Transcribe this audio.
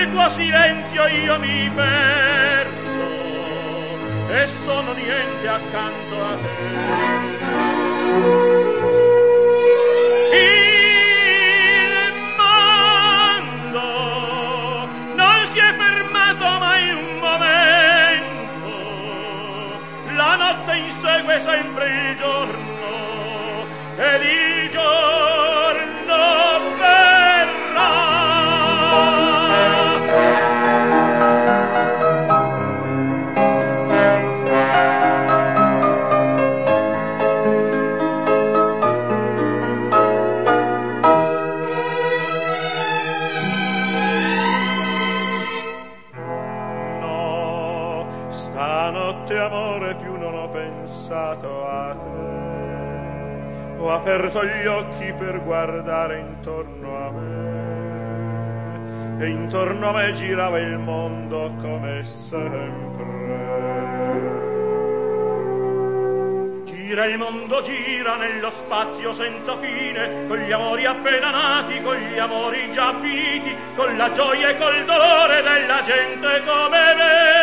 nel tuo silenzio io mi perdo e sono niente accanto a te. Il mondo non si è fermato mai un momento, la notte insegue sempre il giorno. Stanotte amore più non ho pensato a te. Ho aperto gli occhi per guardare intorno a me. E intorno a me girava il mondo come sempre. Gira il mondo, gira nello spazio senza fine, con gli amori appena nati, con gli amori già finiti, con la gioia e col dolore della gente come me.